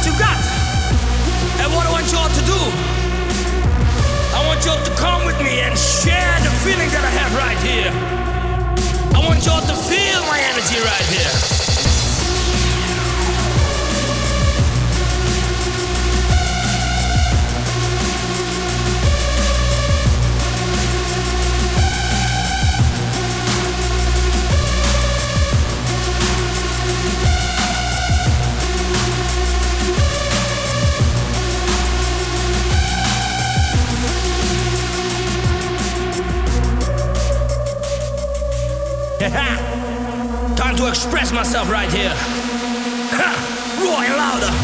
what you got. And what I want y'all to do. I want y'all to come with me and share the feeling that I have right here. I want y'all to feel my energy right here. Time to express myself right here. Ha! Roar louder.